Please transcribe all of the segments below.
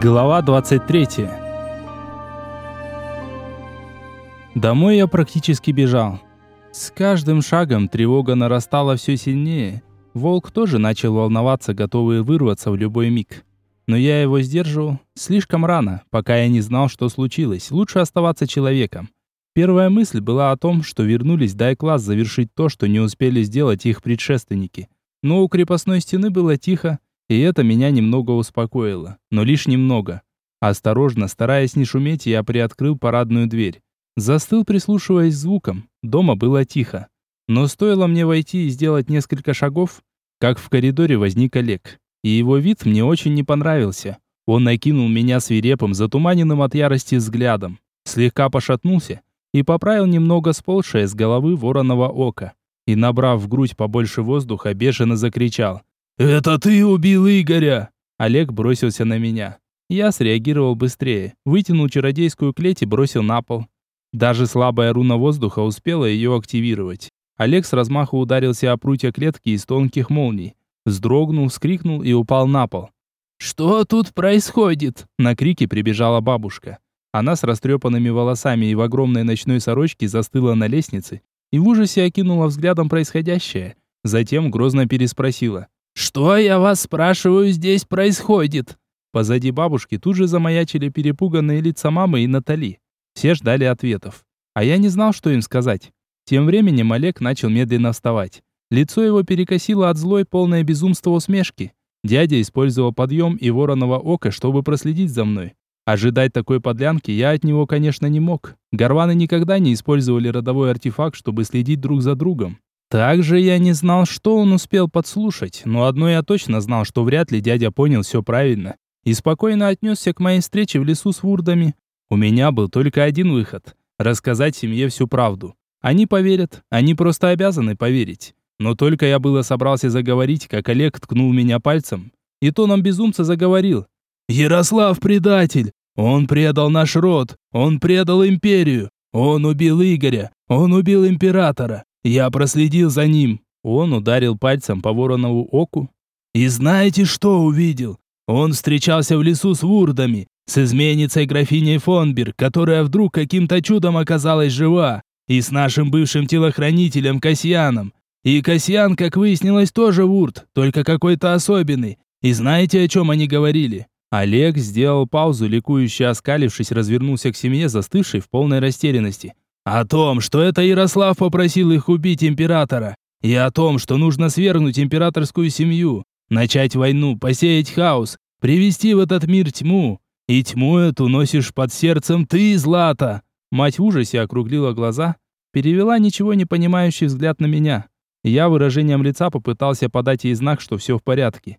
Глава 23. Домой я практически бежал. С каждым шагом тревога нарастала все сильнее. Волк тоже начал волноваться, готовый вырваться в любой миг. Но я его сдерживал слишком рано, пока я не знал, что случилось. Лучше оставаться человеком. Первая мысль была о том, что вернулись дай класс завершить то, что не успели сделать их предшественники. Но у крепостной стены было тихо, и это меня немного успокоило, но лишь немного. Осторожно, стараясь не шуметь, я приоткрыл парадную дверь. Застыл, прислушиваясь к звукам. Дома было тихо. Но стоило мне войти и сделать несколько шагов, как в коридоре возник Олег. И его вид мне очень не понравился. Он накинул меня свирепым, затуманенным от ярости взглядом, слегка пошатнулся и поправил немного сползшее с головы вороного ока. И, набрав в грудь побольше воздуха, бешено закричал. «Это ты убил Игоря!» Олег бросился на меня. Я среагировал быстрее, вытянул чародейскую клеть и бросил на пол. Даже слабая руна воздуха успела ее активировать. Олег с размаху ударился о прутья клетки из тонких молний. Вздрогнул, вскрикнул и упал на пол. «Что тут происходит?» На крики прибежала бабушка. Она с растрепанными волосами и в огромной ночной сорочке застыла на лестнице и в ужасе окинула взглядом происходящее. Затем грозно переспросила. «Что, я вас спрашиваю, здесь происходит?» Позади бабушки тут же замаячили перепуганные лица мамы и Натали. Все ждали ответов. А я не знал, что им сказать. Тем временем Олег начал медленно вставать. Лицо его перекосило от злой, полное безумства усмешки. Дядя использовал подъем и вороного ока, чтобы проследить за мной. Ожидать такой подлянки я от него, конечно, не мог. Горваны никогда не использовали родовой артефакт, чтобы следить друг за другом. Также я не знал, что он успел подслушать, но одно я точно знал, что вряд ли дядя понял все правильно и спокойно отнесся к моей встрече в лесу с вурдами. У меня был только один выход – рассказать семье всю правду. Они поверят, они просто обязаны поверить. Но только я было собрался заговорить, как Олег ткнул меня пальцем и тоном безумца заговорил. «Ярослав предатель! Он предал наш род! Он предал империю! Он убил Игоря! Он убил императора! Я проследил за ним. Он ударил пальцем по воронову оку. И знаете, что увидел? Он встречался в лесу с вурдами, с изменницей графиней Фонберг, которая вдруг каким-то чудом оказалась жива, и с нашим бывшим телохранителем Касьяном. И Касьян, как выяснилось, тоже вурд, только какой-то особенный. И знаете, о чем они говорили? Олег сделал паузу, ликующе оскалившись, развернулся к семье, застывшей в полной растерянности. О том, что это Ярослав попросил их убить императора. И о том, что нужно свергнуть императорскую семью, начать войну, посеять хаос, привести в этот мир тьму. И тьму эту носишь под сердцем ты, Злата. Мать в ужасе округлила глаза, перевела ничего не понимающий взгляд на меня. Я выражением лица попытался подать ей знак, что все в порядке.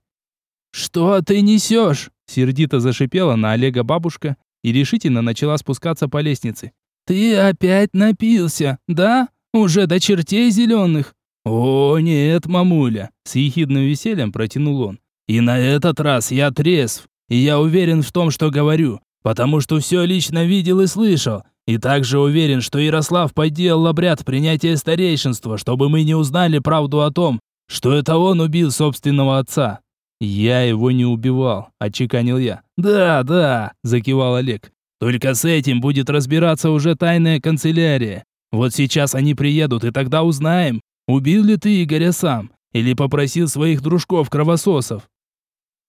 «Что ты несешь?» Сердито зашипела на Олега бабушка и решительно начала спускаться по лестнице. «Ты опять напился, да? Уже до чертей зеленых?» «О, нет, мамуля!» С ехидным весельем протянул он. «И на этот раз я трезв, и я уверен в том, что говорю, потому что все лично видел и слышал, и также уверен, что Ярослав подделал обряд принятия старейшинства, чтобы мы не узнали правду о том, что это он убил собственного отца». «Я его не убивал», — отчеканил я. «Да, да», — закивал Олег. Только с этим будет разбираться уже тайная канцелярия. Вот сейчас они приедут, и тогда узнаем, убил ли ты Игоря сам или попросил своих дружков-кровососов.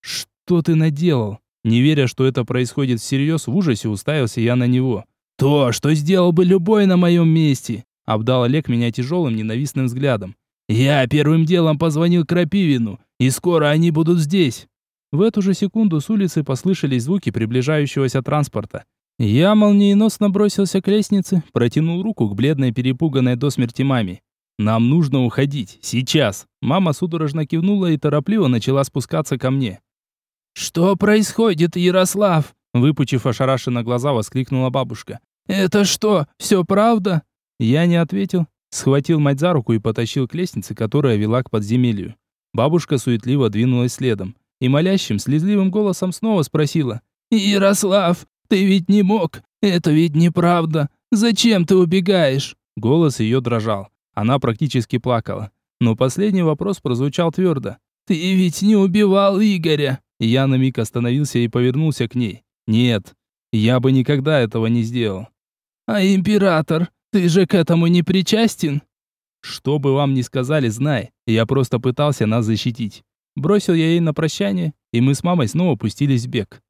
Что ты наделал? Не веря, что это происходит всерьез, в ужасе уставился я на него. То, что сделал бы любой на моем месте, обдал Олег меня тяжелым ненавистным взглядом. Я первым делом позвонил Крапивину, и скоро они будут здесь. В эту же секунду с улицы послышались звуки приближающегося транспорта. Я молниеносно бросился к лестнице, протянул руку к бледной перепуганной до смерти маме. «Нам нужно уходить. Сейчас!» Мама судорожно кивнула и торопливо начала спускаться ко мне. «Что происходит, Ярослав?» Выпучив ошарашенно глаза, воскликнула бабушка. «Это что, все правда?» Я не ответил, схватил мать за руку и потащил к лестнице, которая вела к подземелью. Бабушка суетливо двинулась следом и молящим, слезливым голосом снова спросила. «Ярослав, ты ведь не мог. Это ведь неправда. Зачем ты убегаешь? Голос ее дрожал. Она практически плакала. Но последний вопрос прозвучал твердо. Ты ведь не убивал Игоря. Я на миг остановился и повернулся к ней. Нет, я бы никогда этого не сделал. А император, ты же к этому не причастен? Что бы вам ни сказали, знай, я просто пытался нас защитить. Бросил я ей на прощание, и мы с мамой снова пустились в бег.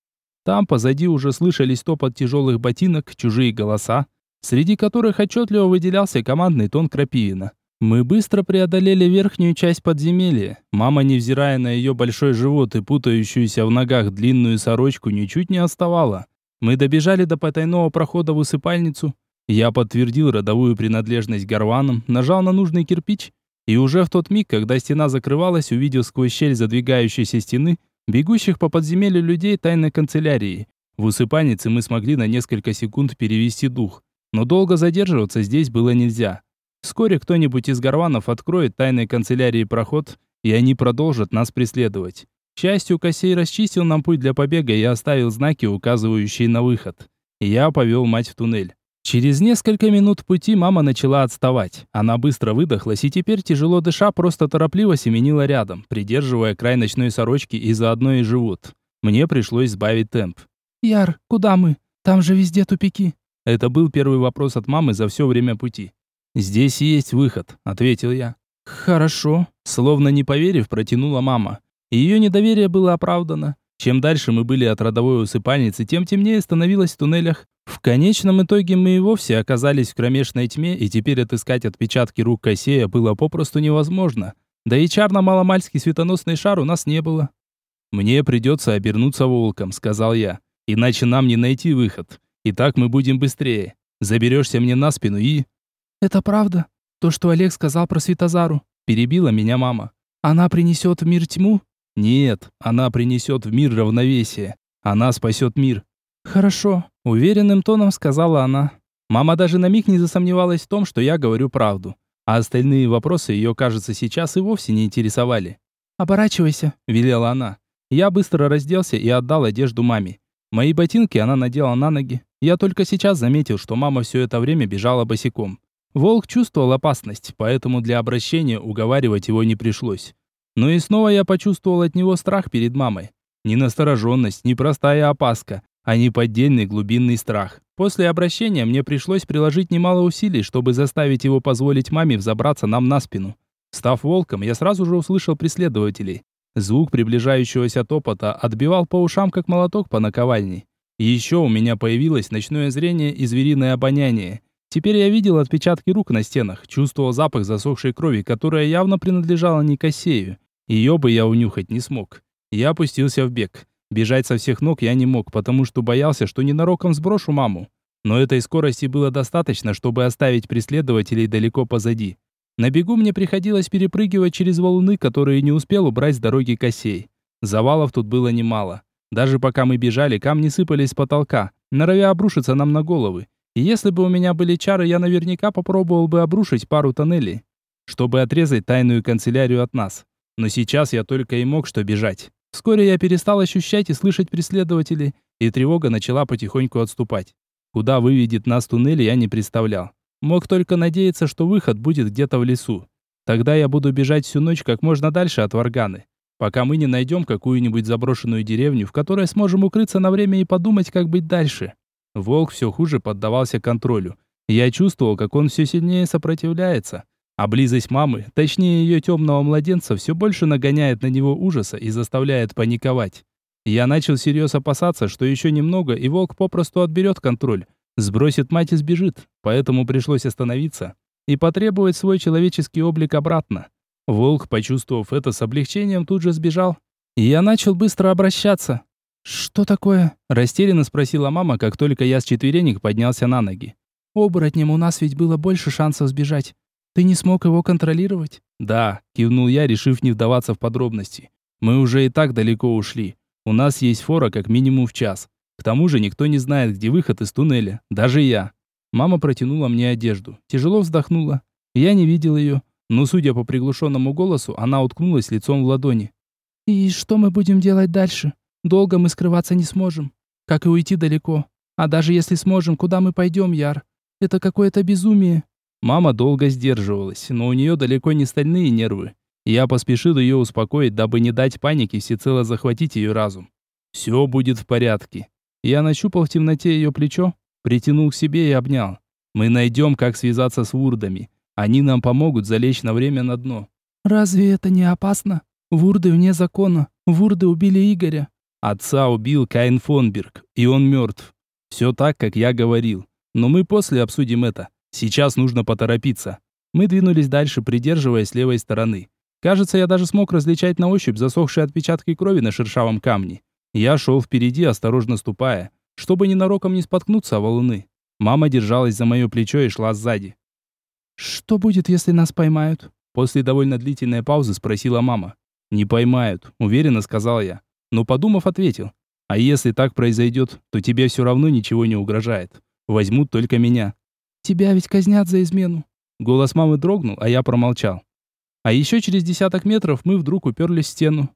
Там позади уже слышались топот тяжелых ботинок, чужие голоса, среди которых отчетливо выделялся командный тон Крапивина. Мы быстро преодолели верхнюю часть подземелья. Мама, невзирая на ее большой живот и путающуюся в ногах длинную сорочку, ничуть не отставала. Мы добежали до потайного прохода в усыпальницу. Я подтвердил родовую принадлежность горванам, нажал на нужный кирпич, и уже в тот миг, когда стена закрывалась, увидел сквозь щель задвигающейся стены бегущих по подземелью людей тайной канцелярии. В усыпальнице мы смогли на несколько секунд перевести дух, но долго задерживаться здесь было нельзя. Вскоре кто-нибудь из горванов откроет тайной канцелярии проход, и они продолжат нас преследовать. К счастью, Косей расчистил нам путь для побега и оставил знаки, указывающие на выход. Я повел мать в туннель. Через несколько минут пути мама начала отставать. Она быстро выдохлась и теперь, тяжело дыша, просто торопливо семенила рядом, придерживая край ночной сорочки и заодно и живот. Мне пришлось сбавить темп. «Яр, куда мы? Там же везде тупики». Это был первый вопрос от мамы за все время пути. «Здесь есть выход», — ответил я. «Хорошо», — словно не поверив, протянула мама. Ее недоверие было оправдано. Чем дальше мы были от родовой усыпальницы, тем темнее становилось в туннелях. В конечном итоге мы и вовсе оказались в кромешной тьме, и теперь отыскать отпечатки рук Косея было попросту невозможно. Да и чарно-маломальский светоносный шар у нас не было. «Мне придется обернуться волком», — сказал я. «Иначе нам не найти выход. И так мы будем быстрее. Заберешься мне на спину и...» «Это правда? То, что Олег сказал про Светозару?» Перебила меня мама. «Она принесет в мир тьму?» «Нет, она принесет в мир равновесие. Она спасет мир». «Хорошо», — уверенным тоном сказала она. Мама даже на миг не засомневалась в том, что я говорю правду. А остальные вопросы ее, кажется, сейчас и вовсе не интересовали. «Оборачивайся», — велела она. Я быстро разделся и отдал одежду маме. Мои ботинки она надела на ноги. Я только сейчас заметил, что мама все это время бежала босиком. Волк чувствовал опасность, поэтому для обращения уговаривать его не пришлось. Но и снова я почувствовал от него страх перед мамой. Не настороженность, не простая опаска, а неподдельный глубинный страх. После обращения мне пришлось приложить немало усилий, чтобы заставить его позволить маме взобраться нам на спину. Став волком, я сразу же услышал преследователей. Звук приближающегося топота отбивал по ушам, как молоток по наковальне. еще у меня появилось ночное зрение и звериное обоняние. Теперь я видел отпечатки рук на стенах, чувствовал запах засохшей крови, которая явно принадлежала Никосею. Ее бы я унюхать не смог. Я опустился в бег. Бежать со всех ног я не мог, потому что боялся, что ненароком сброшу маму. Но этой скорости было достаточно, чтобы оставить преследователей далеко позади. На бегу мне приходилось перепрыгивать через валуны, которые не успел убрать с дороги косей. Завалов тут было немало. Даже пока мы бежали, камни сыпались с потолка, норовя обрушиться нам на головы. И если бы у меня были чары, я наверняка попробовал бы обрушить пару тоннелей, чтобы отрезать тайную канцелярию от нас. Но сейчас я только и мог что бежать. Вскоре я перестал ощущать и слышать преследователей, и тревога начала потихоньку отступать. Куда выведет нас туннель, я не представлял. Мог только надеяться, что выход будет где-то в лесу. Тогда я буду бежать всю ночь как можно дальше от Варганы, пока мы не найдем какую-нибудь заброшенную деревню, в которой сможем укрыться на время и подумать, как быть дальше. Волк все хуже поддавался контролю. Я чувствовал, как он все сильнее сопротивляется. А близость мамы, точнее ее темного младенца, все больше нагоняет на него ужаса и заставляет паниковать. Я начал всерьез опасаться, что еще немного, и волк попросту отберет контроль, сбросит мать и сбежит, поэтому пришлось остановиться и потребовать свой человеческий облик обратно. Волк, почувствовав это с облегчением, тут же сбежал, и я начал быстро обращаться. «Что такое?» – растерянно спросила мама, как только я с четверенек поднялся на ноги. «Оборотнем у нас ведь было больше шансов сбежать. Ты не смог его контролировать?» «Да», – кивнул я, решив не вдаваться в подробности. «Мы уже и так далеко ушли. У нас есть фора как минимум в час. К тому же никто не знает, где выход из туннеля. Даже я». Мама протянула мне одежду. Тяжело вздохнула. Я не видел ее, но, судя по приглушенному голосу, она уткнулась лицом в ладони. «И что мы будем делать дальше?» Долго мы скрываться не сможем, как и уйти далеко. А даже если сможем, куда мы пойдем, Яр? Это какое-то безумие. Мама долго сдерживалась, но у нее далеко не стальные нервы. Я поспешил ее успокоить, дабы не дать панике всецело захватить ее разум. Все будет в порядке. Я нащупал в темноте ее плечо, притянул к себе и обнял. Мы найдем, как связаться с вурдами. Они нам помогут залечь на время на дно. Разве это не опасно? Вурды вне закона. Вурды убили Игоря. Отца убил Каин Фонберг, и он мертв. Все так, как я говорил. Но мы после обсудим это. Сейчас нужно поторопиться. Мы двинулись дальше, придерживаясь левой стороны. Кажется, я даже смог различать на ощупь засохшие отпечатки крови на шершавом камне. Я шел впереди, осторожно ступая, чтобы ненароком не споткнуться о валуны. Мама держалась за мое плечо и шла сзади. «Что будет, если нас поймают?» После довольно длительной паузы спросила мама. «Не поймают», — уверенно сказал я. Но подумав, ответил. «А если так произойдет, то тебе все равно ничего не угрожает. Возьмут только меня». «Тебя ведь казнят за измену». Голос мамы дрогнул, а я промолчал. А еще через десяток метров мы вдруг уперлись в стену.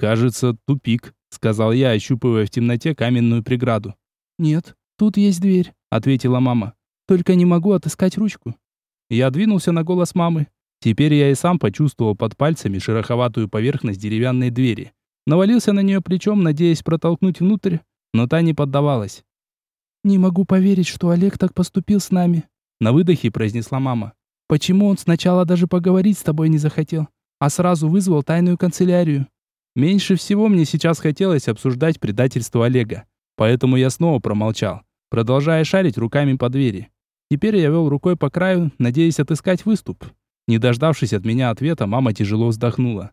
«Кажется, тупик», — сказал я, ощупывая в темноте каменную преграду. «Нет, тут есть дверь», — ответила мама. «Только не могу отыскать ручку». Я двинулся на голос мамы. Теперь я и сам почувствовал под пальцами шероховатую поверхность деревянной двери. Навалился на нее плечом, надеясь протолкнуть внутрь, но та не поддавалась. «Не могу поверить, что Олег так поступил с нами», — на выдохе произнесла мама. «Почему он сначала даже поговорить с тобой не захотел, а сразу вызвал тайную канцелярию?» Меньше всего мне сейчас хотелось обсуждать предательство Олега, поэтому я снова промолчал, продолжая шарить руками по двери. Теперь я вел рукой по краю, надеясь отыскать выступ. Не дождавшись от меня ответа, мама тяжело вздохнула.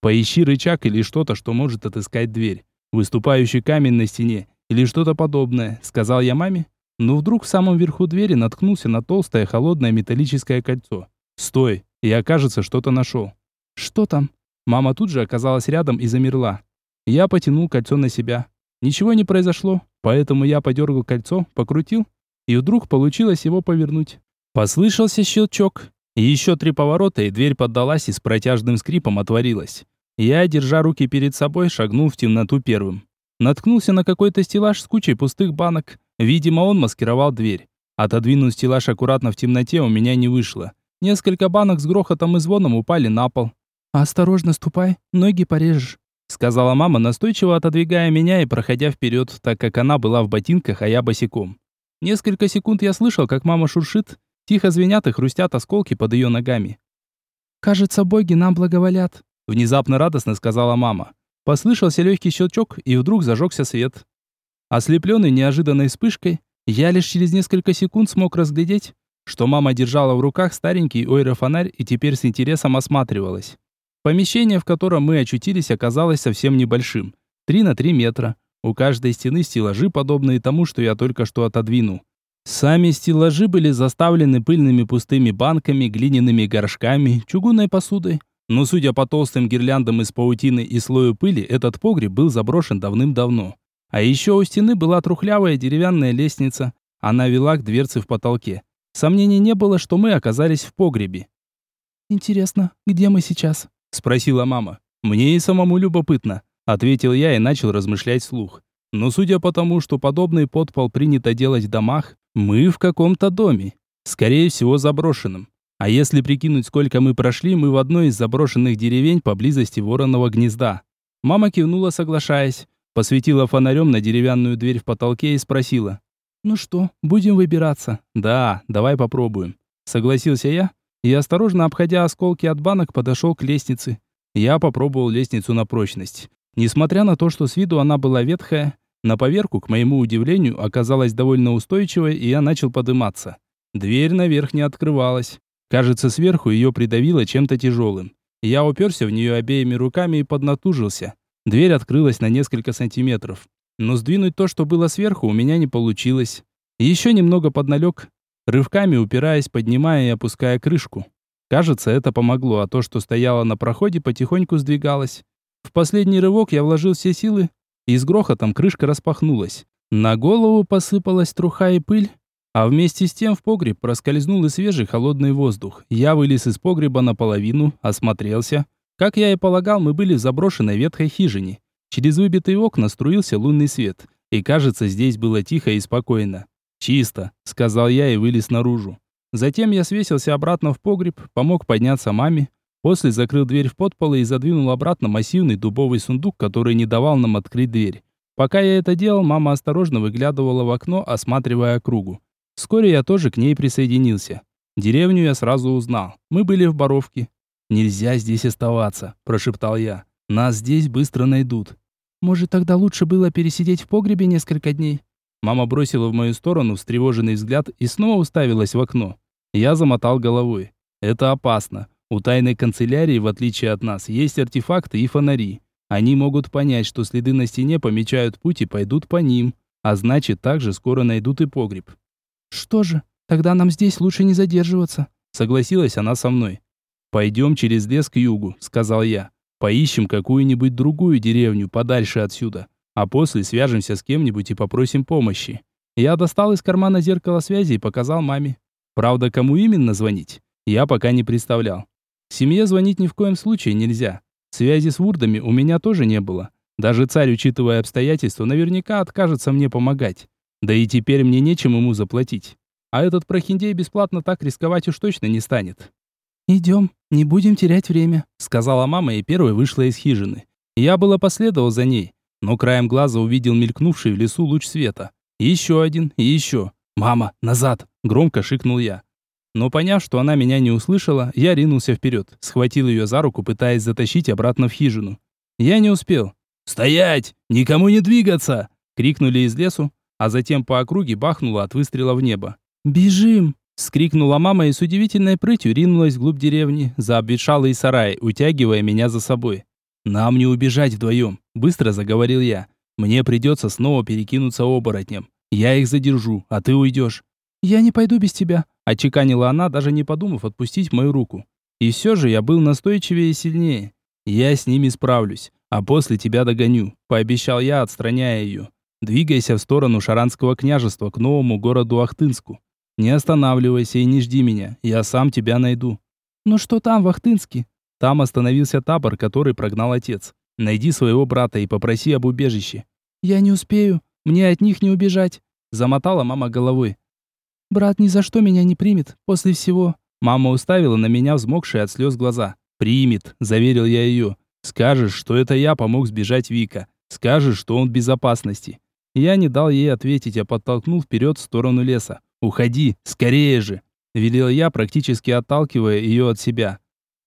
Поищи рычаг или что-то, что может отыскать дверь. Выступающий камень на стене или что-то подобное, сказал я маме. Но вдруг в самом верху двери наткнулся на толстое холодное металлическое кольцо. Стой, я, кажется, что-то нашел. Что там? Мама тут же оказалась рядом и замерла. Я потянул кольцо на себя. Ничего не произошло, поэтому я подергал кольцо, покрутил, и вдруг получилось его повернуть. Послышался щелчок. Еще три поворота, и дверь поддалась и с протяжным скрипом отворилась. Я, держа руки перед собой, шагнул в темноту первым. Наткнулся на какой-то стеллаж с кучей пустых банок. Видимо, он маскировал дверь. Отодвинуть стеллаж аккуратно в темноте у меня не вышло. Несколько банок с грохотом и звоном упали на пол. «Осторожно ступай, ноги порежешь», — сказала мама, настойчиво отодвигая меня и проходя вперед, так как она была в ботинках, а я босиком. Несколько секунд я слышал, как мама шуршит, тихо звенят и хрустят осколки под ее ногами. «Кажется, боги нам благоволят», Внезапно радостно сказала мама. Послышался легкий щелчок, и вдруг зажегся свет. Ослепленный неожиданной вспышкой, я лишь через несколько секунд смог разглядеть, что мама держала в руках старенький ойрофонарь и теперь с интересом осматривалась. Помещение, в котором мы очутились, оказалось совсем небольшим. 3 на 3 метра. У каждой стены стеллажи, подобные тому, что я только что отодвинул. Сами стеллажи были заставлены пыльными пустыми банками, глиняными горшками, чугунной посудой, но судя по толстым гирляндам из паутины и слою пыли, этот погреб был заброшен давным-давно. А еще у стены была трухлявая деревянная лестница. Она вела к дверце в потолке. Сомнений не было, что мы оказались в погребе. «Интересно, где мы сейчас?» – спросила мама. «Мне и самому любопытно», – ответил я и начал размышлять вслух. Но судя по тому, что подобный подпол принято делать в домах, мы в каком-то доме. Скорее всего, заброшенном. А если прикинуть, сколько мы прошли, мы в одной из заброшенных деревень поблизости вороного гнезда. Мама кивнула, соглашаясь, посветила фонарем на деревянную дверь в потолке и спросила. «Ну что, будем выбираться?» «Да, давай попробуем». Согласился я и, осторожно обходя осколки от банок, подошел к лестнице. Я попробовал лестницу на прочность. Несмотря на то, что с виду она была ветхая, на поверку, к моему удивлению, оказалась довольно устойчивой, и я начал подниматься. Дверь наверх не открывалась. Кажется, сверху ее придавило чем-то тяжелым. Я уперся в нее обеими руками и поднатужился. Дверь открылась на несколько сантиметров. Но сдвинуть то, что было сверху, у меня не получилось. Еще немного подналег, рывками упираясь, поднимая и опуская крышку. Кажется, это помогло, а то, что стояло на проходе, потихоньку сдвигалось. В последний рывок я вложил все силы, и с грохотом крышка распахнулась. На голову посыпалась труха и пыль, а вместе с тем в погреб проскользнул и свежий холодный воздух. Я вылез из погреба наполовину, осмотрелся. Как я и полагал, мы были в заброшенной ветхой хижине. Через выбитые окна струился лунный свет, и кажется, здесь было тихо и спокойно. «Чисто», — сказал я и вылез наружу. Затем я свесился обратно в погреб, помог подняться маме, После закрыл дверь в подпол и задвинул обратно массивный дубовый сундук, который не давал нам открыть дверь. Пока я это делал, мама осторожно выглядывала в окно, осматривая округу. Вскоре я тоже к ней присоединился. Деревню я сразу узнал. Мы были в Боровке. «Нельзя здесь оставаться», – прошептал я. «Нас здесь быстро найдут». «Может, тогда лучше было пересидеть в погребе несколько дней?» Мама бросила в мою сторону встревоженный взгляд и снова уставилась в окно. Я замотал головой. «Это опасно. У тайной канцелярии, в отличие от нас, есть артефакты и фонари. Они могут понять, что следы на стене помечают путь и пойдут по ним, а значит, также скоро найдут и погреб». «Что же, Тогда нам здесь лучше не задерживаться. Согласилась она со мной. Пойдем через лес к югу, сказал я. Поищем какую-нибудь другую деревню подальше отсюда, а после свяжемся с кем-нибудь и попросим помощи. Я достал из кармана зеркало связи и показал маме. Правда, кому именно звонить, я пока не представлял. Семье звонить ни в коем случае нельзя. Связи с вурдами у меня тоже не было. Даже царь, учитывая обстоятельства, наверняка откажется мне помогать. Да и теперь мне нечем ему заплатить. А этот прохиндей бесплатно так рисковать уж точно не станет. «Идем, не будем терять время», — сказала мама и первой вышла из хижины. Я было последовал за ней, но краем глаза увидел мелькнувший в лесу луч света. Еще один и еще. «Мама, назад!» — громко шикнул я. Но поняв, что она меня не услышала, я ринулся вперед, схватил ее за руку, пытаясь затащить обратно в хижину. Я не успел. «Стоять! Никому не двигаться!» — крикнули из лесу, а затем по округе бахнуло от выстрела в небо. «Бежим!» — скрикнула мама и с удивительной прытью ринулась вглубь деревни, за обветшалый сарай, утягивая меня за собой. «Нам не убежать вдвоем», — быстро заговорил я. «Мне придется снова перекинуться оборотнем. Я их задержу, а ты уйдешь». «Я не пойду без тебя», — отчеканила она, даже не подумав отпустить мою руку. И все же я был настойчивее и сильнее. «Я с ними справлюсь, а после тебя догоню», — пообещал я, отстраняя ее. «Двигайся в сторону Шаранского княжества, к новому городу Ахтынску. Не останавливайся и не жди меня, я сам тебя найду. Ну что там, в Ахтынске? Там остановился табор, который прогнал отец. Найди своего брата и попроси об убежище. Я не успею, мне от них не убежать, замотала мама головой. Брат ни за что меня не примет после всего. Мама уставила на меня взмокшие от слез глаза. Примет, заверил я ее. Скажешь, что это я помог сбежать Вика. Скажешь, что он в безопасности. Я не дал ей ответить, а подтолкнул вперед в сторону леса. «Уходи, скорее же!» – велел я, практически отталкивая ее от себя.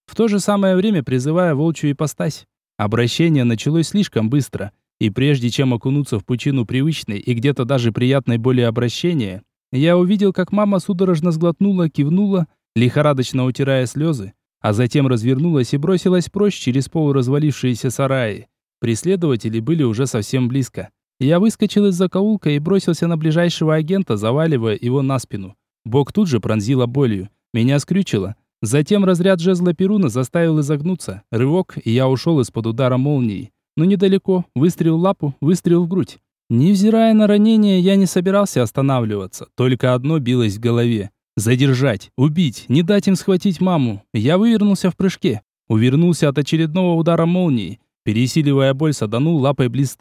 В то же самое время призывая волчью ипостась. Обращение началось слишком быстро, и прежде чем окунуться в пучину привычной и где-то даже приятной боли обращения, я увидел, как мама судорожно сглотнула, кивнула, лихорадочно утирая слезы, а затем развернулась и бросилась прочь через полуразвалившиеся сараи. Преследователи были уже совсем близко. Я выскочил из закоулка и бросился на ближайшего агента, заваливая его на спину. Бок тут же пронзила болью. Меня скрючило. Затем разряд жезла Перуна заставил изогнуться. Рывок, и я ушел из-под удара молнии. Но недалеко. Выстрел в лапу, выстрел в грудь. Невзирая на ранение, я не собирался останавливаться. Только одно билось в голове. Задержать, убить, не дать им схватить маму. Я вывернулся в прыжке. Увернулся от очередного удара молнии. Пересиливая боль, саданул лапой близ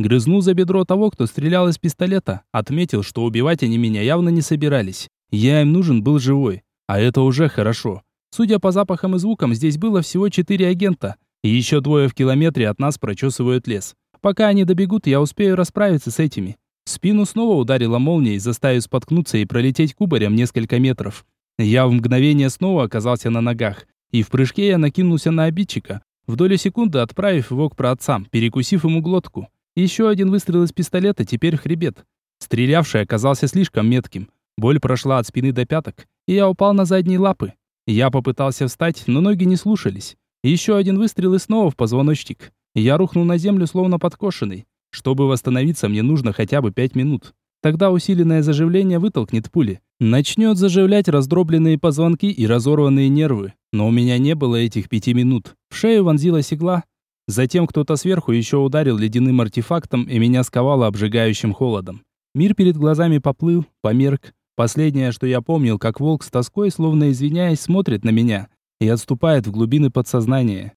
Грызнул за бедро того, кто стрелял из пистолета. Отметил, что убивать они меня явно не собирались. Я им нужен был живой. А это уже хорошо. Судя по запахам и звукам, здесь было всего четыре агента. И еще двое в километре от нас прочесывают лес. Пока они добегут, я успею расправиться с этими. В спину снова ударила молнией, заставив споткнуться и пролететь кубарем несколько метров. Я в мгновение снова оказался на ногах. И в прыжке я накинулся на обидчика, в долю секунды отправив его к праотцам, перекусив ему глотку. Еще один выстрел из пистолета, теперь хребет. Стрелявший оказался слишком метким. Боль прошла от спины до пяток, и я упал на задние лапы. Я попытался встать, но ноги не слушались. Еще один выстрел и снова в позвоночник. Я рухнул на землю, словно подкошенный. Чтобы восстановиться, мне нужно хотя бы пять минут. Тогда усиленное заживление вытолкнет пули. Начнет заживлять раздробленные позвонки и разорванные нервы. Но у меня не было этих пяти минут. В шею вонзилась игла, Затем кто-то сверху еще ударил ледяным артефактом, и меня сковало обжигающим холодом. Мир перед глазами поплыл, померк. Последнее, что я помнил, как волк с тоской, словно извиняясь, смотрит на меня и отступает в глубины подсознания.